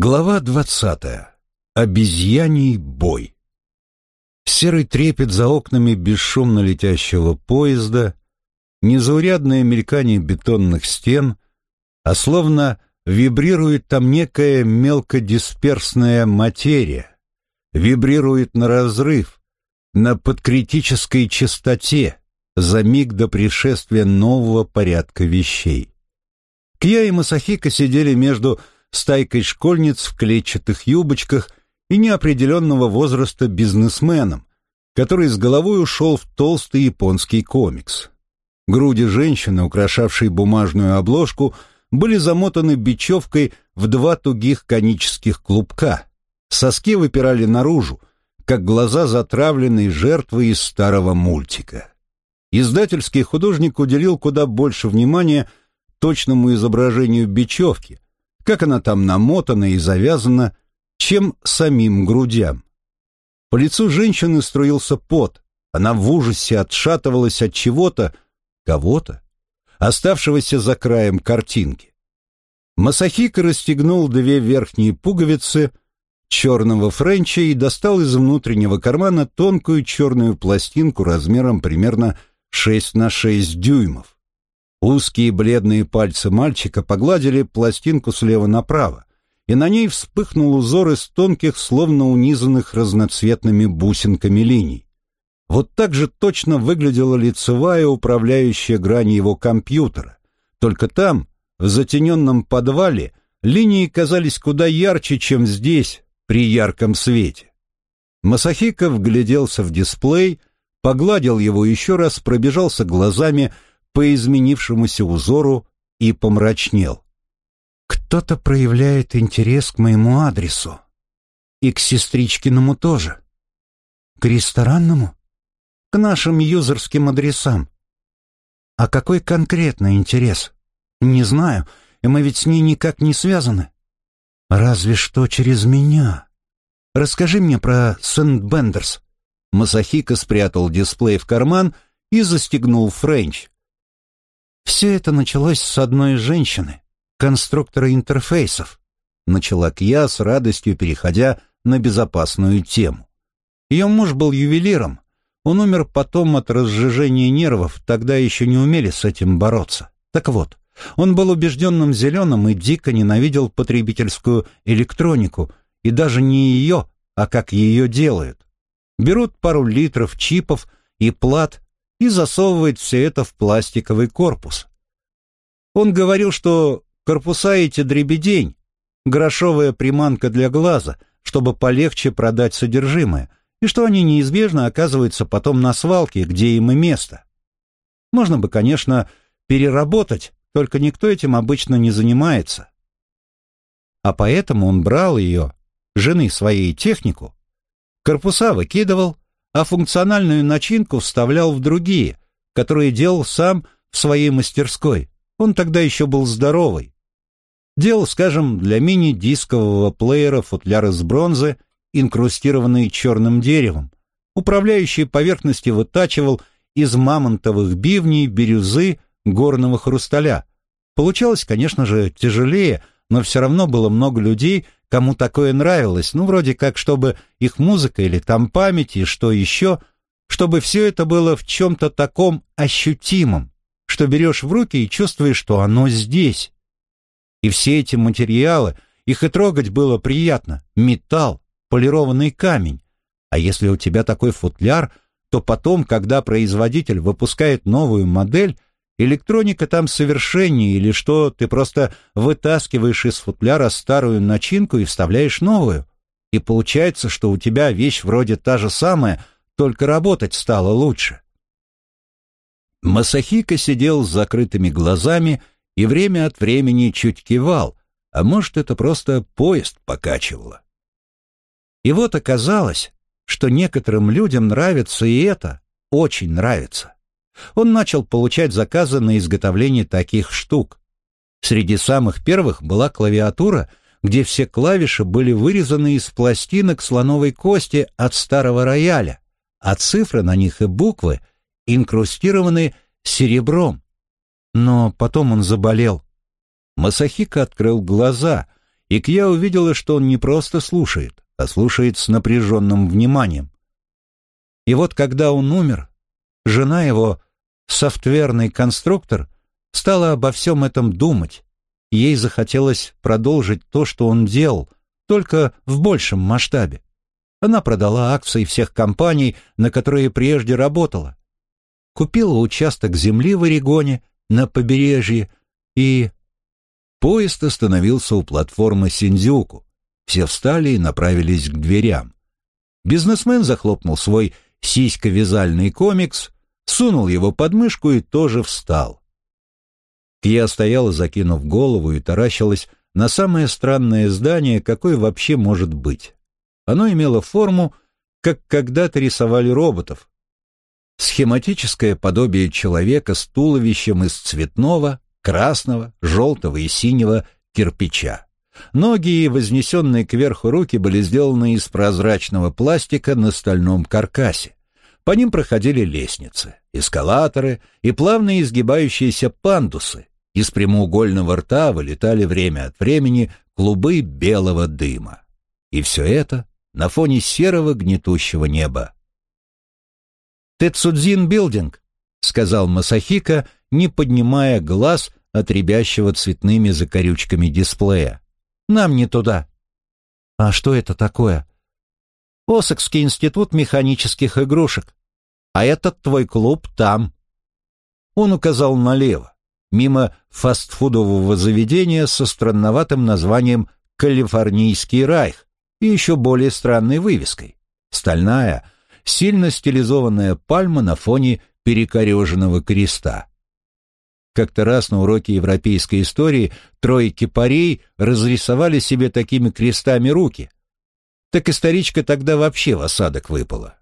Глава двадцатая. Обезьяний бой. Серый трепет за окнами бесшумно летящего поезда, незаурядное мелькание бетонных стен, а словно вибрирует там некая мелкодисперсная материя, вибрирует на разрыв, на подкритической частоте, за миг до пришествия нового порядка вещей. Кья и Масахика сидели между стайкой школьниц в клетчатых юбочках и неопределенного возраста бизнесменом, который с головой ушел в толстый японский комикс. Груди женщины, украшавшей бумажную обложку, были замотаны бечевкой в два тугих конических клубка. Соски выпирали наружу, как глаза затравленной жертвы из старого мультика. Издательский художник уделил куда больше внимания точному изображению бечевки, как она там намотана и завязана, чем самим грудям. По лицу женщины струился пот, она в ужасе отшатывалась от чего-то, кого-то, оставшегося за краем картинки. Масахика расстегнул две верхние пуговицы черного френча и достал из внутреннего кармана тонкую черную пластинку размером примерно 6 на 6 дюймов. Узкие бледные пальцы мальчика погладили пластинку слева направо, и на ней вспыхнул узор из тонких, словно унизанных разноцветными бусинками линий. Вот так же точно выглядела лицевая управляющая грань его компьютера. Только там, в затененном подвале, линии казались куда ярче, чем здесь, при ярком свете. Масахика вгляделся в дисплей, погладил его еще раз, пробежался глазами — по изменившемуся узору и помрачнел. «Кто-то проявляет интерес к моему адресу. И к сестричкиному тоже. К ресторанному? К нашим юзерским адресам. А какой конкретно интерес? Не знаю, и мы ведь с ней никак не связаны. Разве что через меня. Расскажи мне про Сэндбендерс». Масахика спрятал дисплей в карман и застегнул френч. Все это началось с одной женщины, конструктора интерфейсов. Начала Кья с радостью, переходя на безопасную тему. Ее муж был ювелиром. Он умер потом от разжижения нервов, тогда еще не умели с этим бороться. Так вот, он был убежденным зеленым и дико ненавидел потребительскую электронику, и даже не ее, а как ее делают. Берут пару литров чипов и плат и засовывает все это в пластиковый корпус. Он говорил, что корпуса эти дребедень, грошовая приманка для глаза, чтобы полегче продать содержимое, и что они неизбежно оказываются потом на свалке, где им и место. Можно бы, конечно, переработать, только никто этим обычно не занимается. А поэтому он брал ее, жены своей технику, корпуса выкидывал, а функциональную начинку вставлял в другие, которые делал сам в своей мастерской. Он тогда еще был здоровый. Делал, скажем, для мини-дискового плеера футляр из бронзы, инкрустированный черным деревом. Управляющие поверхности вытачивал из мамонтовых бивней, бирюзы, горного хрусталя. Получалось, конечно же, тяжелее, но все равно было много людей, кому такое нравилось, ну, вроде как, чтобы их музыка или там память, и что еще, чтобы все это было в чем-то таком ощутимом, что берешь в руки и чувствуешь, что оно здесь. И все эти материалы, их и трогать было приятно, металл, полированный камень. А если у тебя такой футляр, то потом, когда производитель выпускает новую модель, электроника там совершеннее или что, ты просто вытаскиваешь из футляра старую начинку и вставляешь новую. И получается, что у тебя вещь вроде та же самая, только работать стало лучше. Масахика сидел с закрытыми глазами и время от времени чуть кивал, а может, это просто поезд покачивало. И вот оказалось, что некоторым людям нравится и это, очень нравится он начал получать заказы на изготовление таких штук. Среди самых первых была клавиатура, где все клавиши были вырезаны из пластинок слоновой кости от старого рояля, а цифры на них и буквы инкрустированы серебром. Но потом он заболел. Масахика открыл глаза, и Кья увидела, что он не просто слушает, а слушает с напряженным вниманием. И вот когда он умер, жена его, софтверный конструктор, стала обо всем этом думать. Ей захотелось продолжить то, что он делал, только в большем масштабе. Она продала акции всех компаний, на которые прежде работала. Купила участок земли в Орегоне, на побережье, и... Поезд остановился у платформы Синдзюку. Все встали и направились к дверям. Бизнесмен захлопнул свой сиськовязальный комикс, сунул его под мышку и тоже встал. Кия стояла, закинув голову, и таращилась на самое странное здание, какое вообще может быть. Оно имело форму, как когда-то рисовали роботов. Схематическое подобие человека с туловищем из цветного, красного, желтого и синего кирпича. Ноги и вознесенные кверху руки были сделаны из прозрачного пластика на стальном каркасе. По ним проходили лестницы, эскалаторы и плавно изгибающиеся пандусы. Из прямоугольного рта вылетали время от времени клубы белого дыма. И все это на фоне серого гнетущего неба. «Тецудзин Билдинг», — сказал Масахика, не поднимая глаз от рябящего цветными закорючками дисплея. «Нам не туда». «А что это такое?» «Осокский институт механических игрушек. А этот твой клуб там». Он указал налево, мимо фастфудового заведения со странноватым названием «Калифорнийский райх» и еще более странной вывеской. Стальная, сильно стилизованная пальма на фоне перекореженного креста. Как-то раз на уроке европейской истории трое кипарей разрисовали себе такими крестами руки. Так историчка тогда вообще в осадок выпала.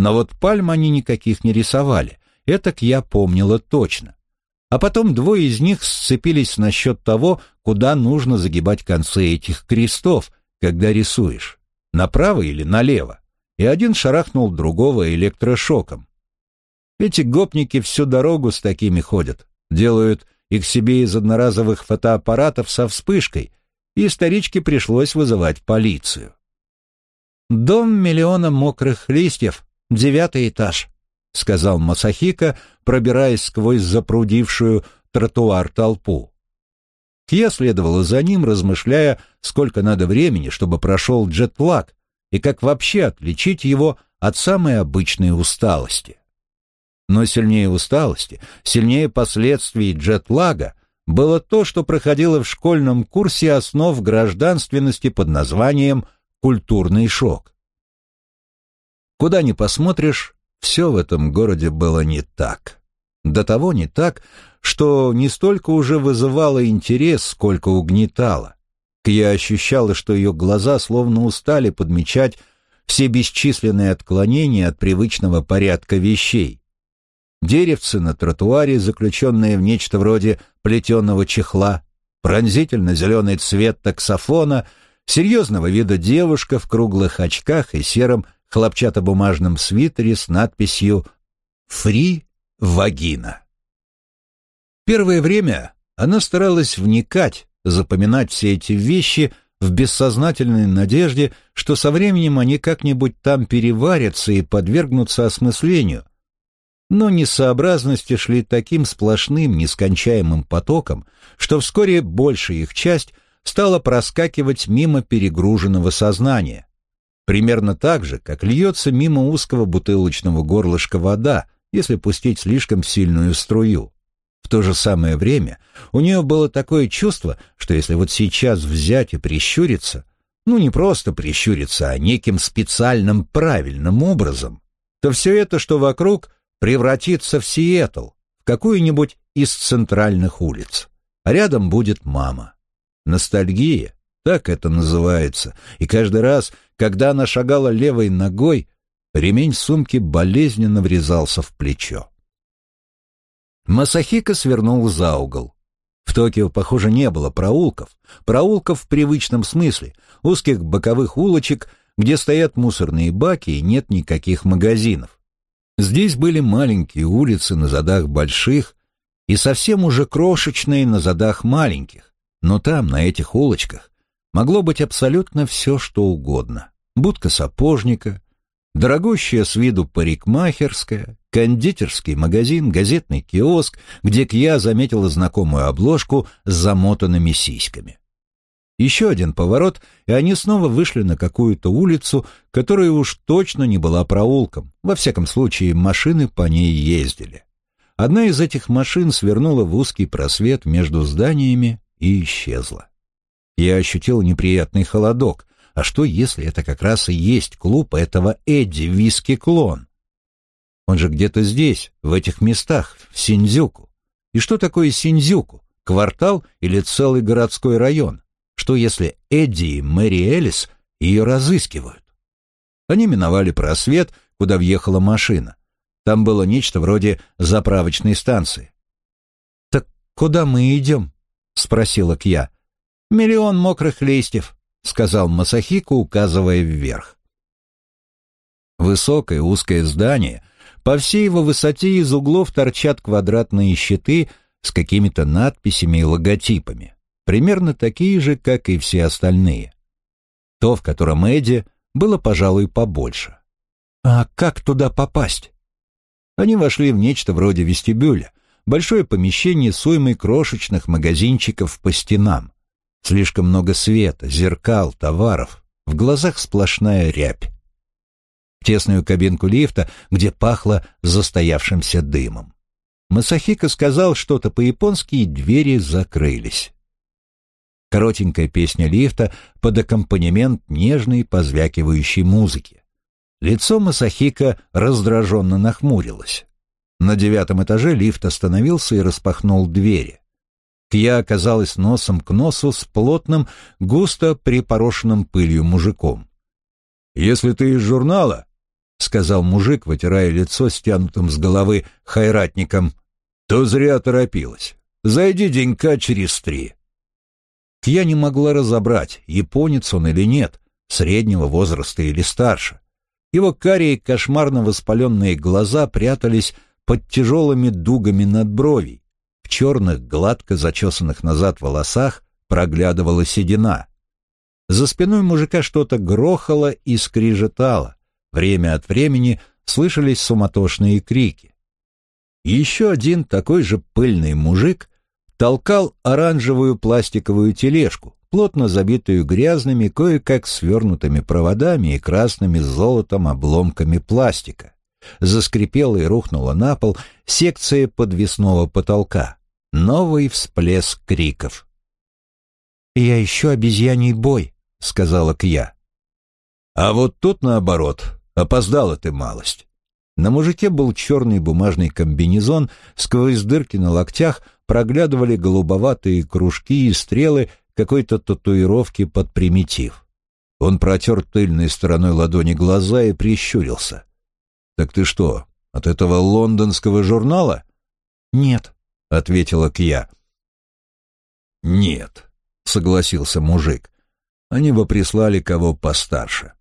Но вот пальм они никаких не рисовали, это я помнила точно. А потом двое из них сцепились насчет того, куда нужно загибать концы этих крестов, когда рисуешь, направо или налево и один шарахнул другого электрошоком. Эти гопники всю дорогу с такими ходят, делают их себе из одноразовых фотоаппаратов со вспышкой, и старичке пришлось вызывать полицию. «Дом миллиона мокрых листьев, девятый этаж», — сказал Масахика, пробираясь сквозь запрудившую тротуар толпу. Я следовала за ним, размышляя, сколько надо времени, чтобы прошел джетлаг, и как вообще отличить его от самой обычной усталости. Но сильнее усталости, сильнее последствий джетлага было то, что проходило в школьном курсе основ гражданственности под названием «культурный шок». Куда ни посмотришь, все в этом городе было не так. До того не так, что не столько уже вызывало интерес, сколько угнетало. Я ощущала, что ее глаза словно устали подмечать все бесчисленные отклонения от привычного порядка вещей. Деревцы на тротуаре, заключенные в нечто вроде плетеного чехла, пронзительно зеленый цвет таксофона, серьезного вида девушка в круглых очках и сером хлопчатобумажном свитере с надписью «Фри Вагина». Первое время она старалась вникать, запоминать все эти вещи в бессознательной надежде, что со временем они как-нибудь там переварятся и подвергнутся осмыслению. Но несообразности шли таким сплошным, нескончаемым потоком, что вскоре большая их часть стала проскакивать мимо перегруженного сознания. Примерно так же, как льется мимо узкого бутылочного горлышка вода, если пустить слишком сильную струю. В то же самое время у нее было такое чувство, что если вот сейчас взять и прищуриться, ну не просто прищуриться, а неким специальным правильным образом, то все это, что вокруг, превратится в Сиэтл, в какую-нибудь из центральных улиц. А рядом будет мама. Ностальгия, так это называется, и каждый раз, когда она шагала левой ногой, ремень сумки болезненно врезался в плечо. Масахика свернул за угол. В Токио, похоже, не было проулков. Проулков в привычном смысле, узких боковых улочек, где стоят мусорные баки и нет никаких магазинов. Здесь были маленькие улицы на задах больших и совсем уже крошечные на задах маленьких. Но там, на этих улочках, могло быть абсолютно все, что угодно. Будка сапожника, дорогущая с виду парикмахерская, кондитерский магазин, газетный киоск, где Кья заметила знакомую обложку с замотанными сиськами. Еще один поворот, и они снова вышли на какую-то улицу, которая уж точно не была проулком. Во всяком случае, машины по ней ездили. Одна из этих машин свернула в узкий просвет между зданиями и исчезла. Я ощутил неприятный холодок. А что, если это как раз и есть клуб этого Эдди Виски-клон? Он же где-то здесь, в этих местах, в Синдзюку. И что такое Синдзюку? Квартал или целый городской район? Что если Эдди и Мэри Элис ее разыскивают? Они миновали просвет, куда въехала машина. Там было нечто вроде заправочной станции. «Так куда мы идем?» — спросила Кья. «Миллион мокрых листьев», — сказал Масахико, указывая вверх. Высокое узкое здание, по всей его высоте из углов торчат квадратные щиты с какими-то надписями и логотипами примерно такие же, как и все остальные. То, в котором Эдди, было, пожалуй, побольше. А как туда попасть? Они вошли в нечто вроде вестибюля, большое помещение с уймой крошечных магазинчиков по стенам. Слишком много света, зеркал, товаров, в глазах сплошная рябь. В тесную кабинку лифта, где пахло застоявшимся дымом. Масахика сказал что-то по-японски, и двери закрылись. Коротенькая песня лифта под аккомпанемент нежной позвякивающей музыки. Лицо Масахика раздраженно нахмурилось. На девятом этаже лифт остановился и распахнул двери. Кья оказалась носом к носу с плотным, густо припорошенным пылью мужиком. «Если ты из журнала», — сказал мужик, вытирая лицо стянутым с головы хайратником, — «то зря торопилась. Зайди денька через три». Я не могла разобрать, японец он или нет, среднего возраста или старше. Его карие кошмарно воспаленные глаза прятались под тяжелыми дугами над бровей. Черных, гладко зачесанных назад волосах проглядывала седина. За спиной мужика что-то грохало и скрижетало. Время от времени слышались суматошные крики. Еще один такой же пыльный мужик толкал оранжевую пластиковую тележку, плотно забитую грязными, кое-как свернутыми проводами и красными с золотом обломками пластика. Заскрипела и рухнула на пол секция подвесного потолка. Новый всплеск криков. «Я ищу обезьяний бой», — сказала Кья. «А вот тут, наоборот, опоздала ты малость». На мужике был черный бумажный комбинезон, сквозь дырки на локтях проглядывали голубоватые кружки и стрелы какой-то татуировки под примитив. Он протер тыльной стороной ладони глаза и прищурился. «Так ты что, от этого лондонского журнала?» «Нет», — ответила Кья. «Нет», — согласился мужик. «Они бы прислали кого постарше».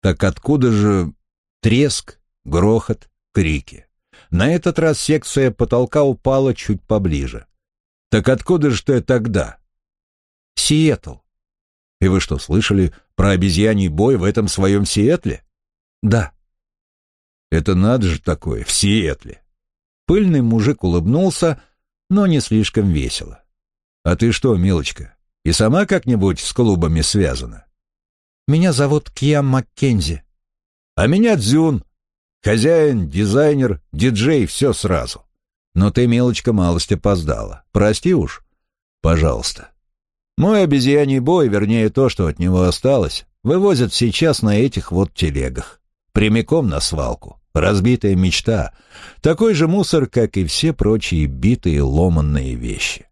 «Так откуда же треск, грохот, крики?» На этот раз секция потолка упала чуть поближе. «Так откуда же ты тогда?» «Сиэтл». «И вы что, слышали про обезьяний бой в этом своем Сиэтле?» «Да». «Это надо же такое, в Сиэтле». Пыльный мужик улыбнулся, но не слишком весело. «А ты что, милочка, и сама как-нибудь с клубами связана?» «Меня зовут Киам Маккензи». «А меня Дзюн. Хозяин, дизайнер, диджей — все сразу. Но ты, мелочка, малость опоздала. Прости уж. Пожалуйста. Мой обезьяний бой, вернее то, что от него осталось, вывозят сейчас на этих вот телегах. Прямиком на свалку. Разбитая мечта. Такой же мусор, как и все прочие битые ломанные вещи.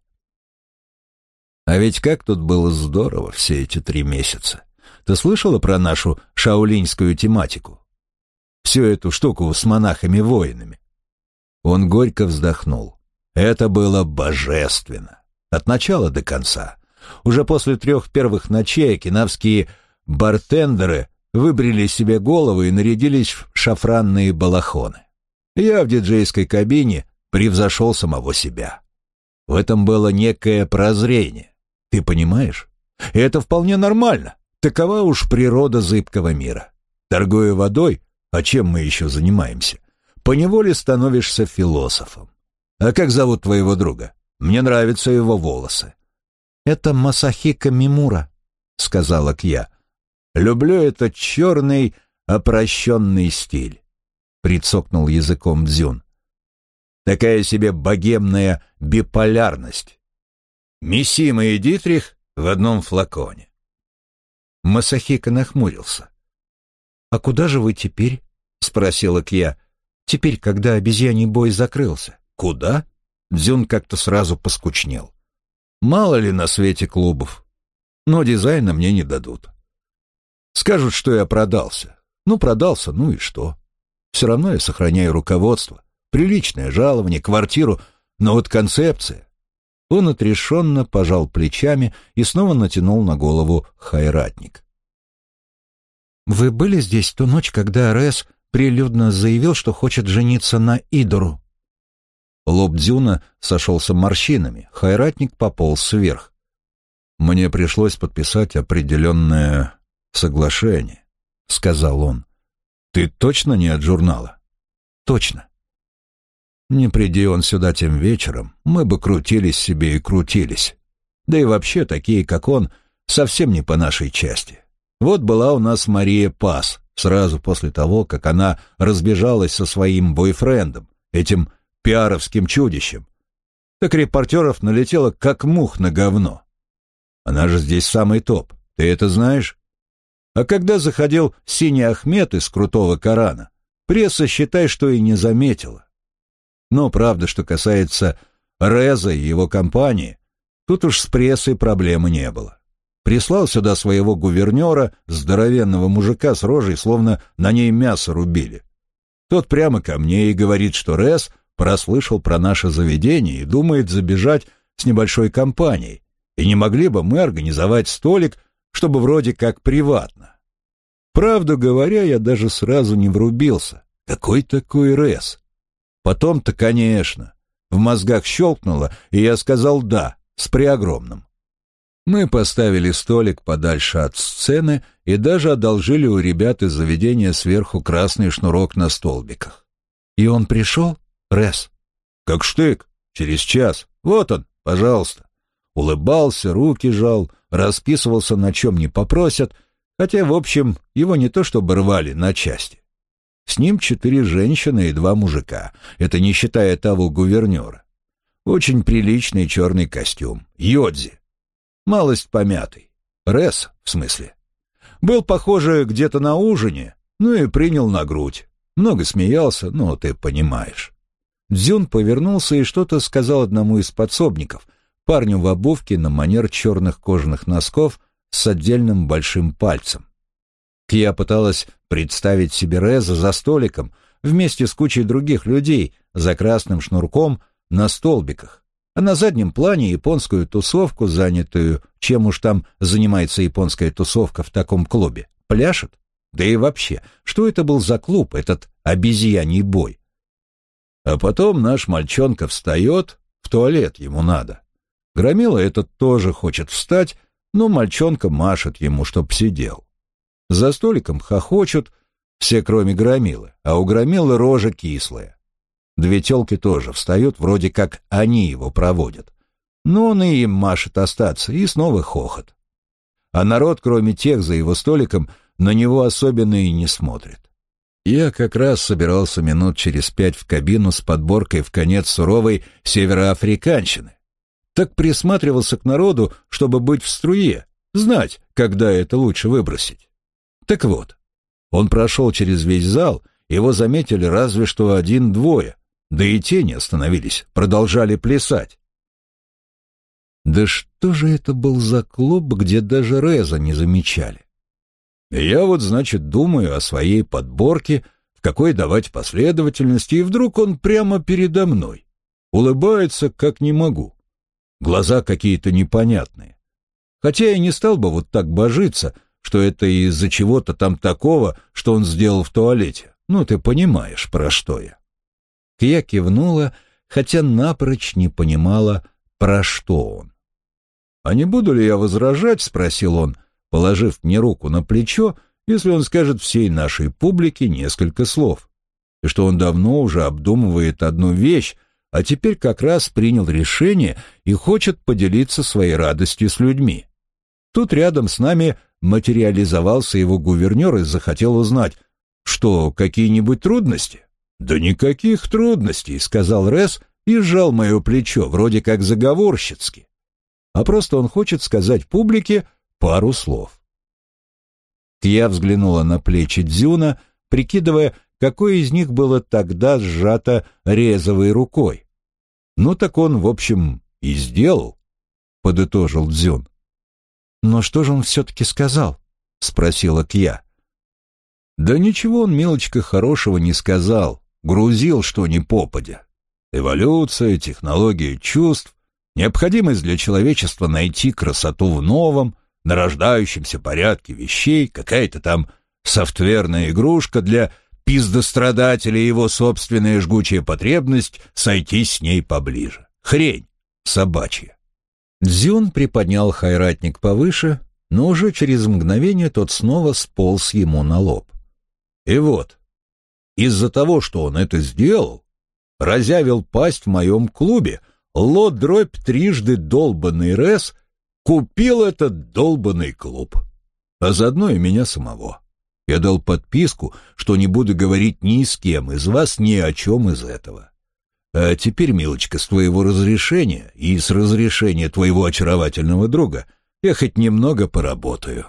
А ведь как тут было здорово все эти три месяца. Ты слышала про нашу шаулиньскую тематику? всю эту штуку с монахами-воинами. Он горько вздохнул. Это было божественно. От начала до конца. Уже после трех первых ночей кинавские бартендеры выбрили себе головы и нарядились в шафранные балахоны. Я в диджейской кабине превзошел самого себя. В этом было некое прозрение. Ты понимаешь? И это вполне нормально. Такова уж природа зыбкого мира. Торгуя водой, а чем мы еще занимаемся, поневоле становишься философом. А как зовут твоего друга? Мне нравятся его волосы. Это Масахика Мимура, сказала Кья. Люблю этот черный, опрощенный стиль. Прицокнул языком Дзюн. Такая себе богемная биполярность. Миссима и Дитрих в одном флаконе. Масахика нахмурился. «А куда же вы теперь?» — спросила Кья. «Теперь, когда обезьяний бой закрылся». «Куда?» Дзюн как-то сразу поскучнел. «Мало ли на свете клубов. Но дизайна мне не дадут. Скажут, что я продался. Ну, продался, ну и что? Все равно я сохраняю руководство. Приличное жалование, квартиру, но вот концепция. Он отрешенно пожал плечами и снова натянул на голову хайратник. «Вы были здесь ту ночь, когда Рес прилюдно заявил, что хочет жениться на Идору?» Лоб Дзюна сошелся морщинами, хайратник пополз вверх. «Мне пришлось подписать определенное соглашение», — сказал он. «Ты точно не от журнала?» «Точно». Не приди он сюда тем вечером, мы бы крутились себе и крутились. Да и вообще такие, как он, совсем не по нашей части. Вот была у нас Мария Пас, сразу после того, как она разбежалась со своим бойфрендом, этим пиаровским чудищем. Так репортеров налетело, как мух на говно. Она же здесь самый топ, ты это знаешь? А когда заходил Синий Ахмед из крутого Корана, пресса, считай, что и не заметила. Но правда, что касается Реза и его компании, тут уж с прессой проблемы не было. Прислал сюда своего гувернера, здоровенного мужика с рожей, словно на ней мясо рубили. Тот прямо ко мне и говорит, что Рез прослышал про наше заведение и думает забежать с небольшой компанией, и не могли бы мы организовать столик, чтобы вроде как приватно. Правду говоря, я даже сразу не врубился. Какой такой Рез? Потом-то, конечно. В мозгах щелкнуло, и я сказал «да», с преогромным. Мы поставили столик подальше от сцены и даже одолжили у ребят из заведения сверху красный шнурок на столбиках. И он пришел, Рес? Как штык, через час. Вот он, пожалуйста. Улыбался, руки жал, расписывался, на чем не попросят, хотя, в общем, его не то чтобы рвали на части. С ним четыре женщины и два мужика, это не считая того гувернера. Очень приличный черный костюм, йодзи. Малость помятый. Рес, в смысле. Был, похоже, где-то на ужине, ну и принял на грудь. Много смеялся, но ты понимаешь. Дзюн повернулся и что-то сказал одному из подсобников, парню в обувке на манер черных кожаных носков с отдельным большим пальцем. Кия пыталась представить себе Реза за столиком вместе с кучей других людей за красным шнурком на столбиках, а на заднем плане японскую тусовку, занятую, чем уж там занимается японская тусовка в таком клубе, пляшет? Да и вообще, что это был за клуб, этот обезьяний бой? А потом наш мальчонка встает, в туалет ему надо. Громила этот тоже хочет встать, но мальчонка машет ему, чтоб сидел. За столиком хохочут, все кроме Громилы, а у Громилы рожа кислая. Две телки тоже встают, вроде как они его проводят. Но он и им машет остаться, и снова хохот. А народ, кроме тех за его столиком, на него особенно и не смотрит. Я как раз собирался минут через пять в кабину с подборкой в конец суровой североафриканщины. Так присматривался к народу, чтобы быть в струе, знать, когда это лучше выбросить. Так вот, он прошел через весь зал, его заметили разве что один-двое, да и тени остановились, продолжали плясать. Да что же это был за клуб, где даже Реза не замечали? Я вот, значит, думаю о своей подборке, в какой давать последовательности, и вдруг он прямо передо мной. Улыбается, как не могу. Глаза какие-то непонятные. Хотя я не стал бы вот так божиться, что это из-за чего-то там такого, что он сделал в туалете. Ну, ты понимаешь, про что я. Кия кивнула, хотя напрочь не понимала, про что он. «А не буду ли я возражать?» — спросил он, положив мне руку на плечо, если он скажет всей нашей публике несколько слов. И что он давно уже обдумывает одну вещь, а теперь как раз принял решение и хочет поделиться своей радостью с людьми. Тут рядом с нами материализовался его гувернер и захотел узнать, что, какие-нибудь трудности? Да никаких трудностей, сказал Рес и сжал мое плечо, вроде как заговорщицки. А просто он хочет сказать публике пару слов. Я взглянула на плечи Дзюна, прикидывая, какое из них было тогда сжато резовой рукой. Ну так он, в общем, и сделал, подытожил Дзюн. Но что же он все-таки сказал? Спросила Кья. Да ничего он, мелочка, хорошего не сказал, грузил что ни попадя. Эволюция, технология чувств, необходимость для человечества найти красоту в новом, нарождающемся порядке вещей, какая-то там софтверная игрушка для пиздострадателя и его собственная жгучая потребность сойти с ней поближе. Хрень собачья. Дзюн приподнял хайратник повыше, но уже через мгновение тот снова сполз ему на лоб. И вот, из-за того, что он это сделал, разявил пасть в моем клубе, лот-дробь трижды долбанный Рес купил этот долбанный клуб, а заодно и меня самого. Я дал подписку, что не буду говорить ни с кем из вас ни о чем из этого. А теперь, милочка, с твоего разрешения и с разрешения твоего очаровательного друга я хоть немного поработаю.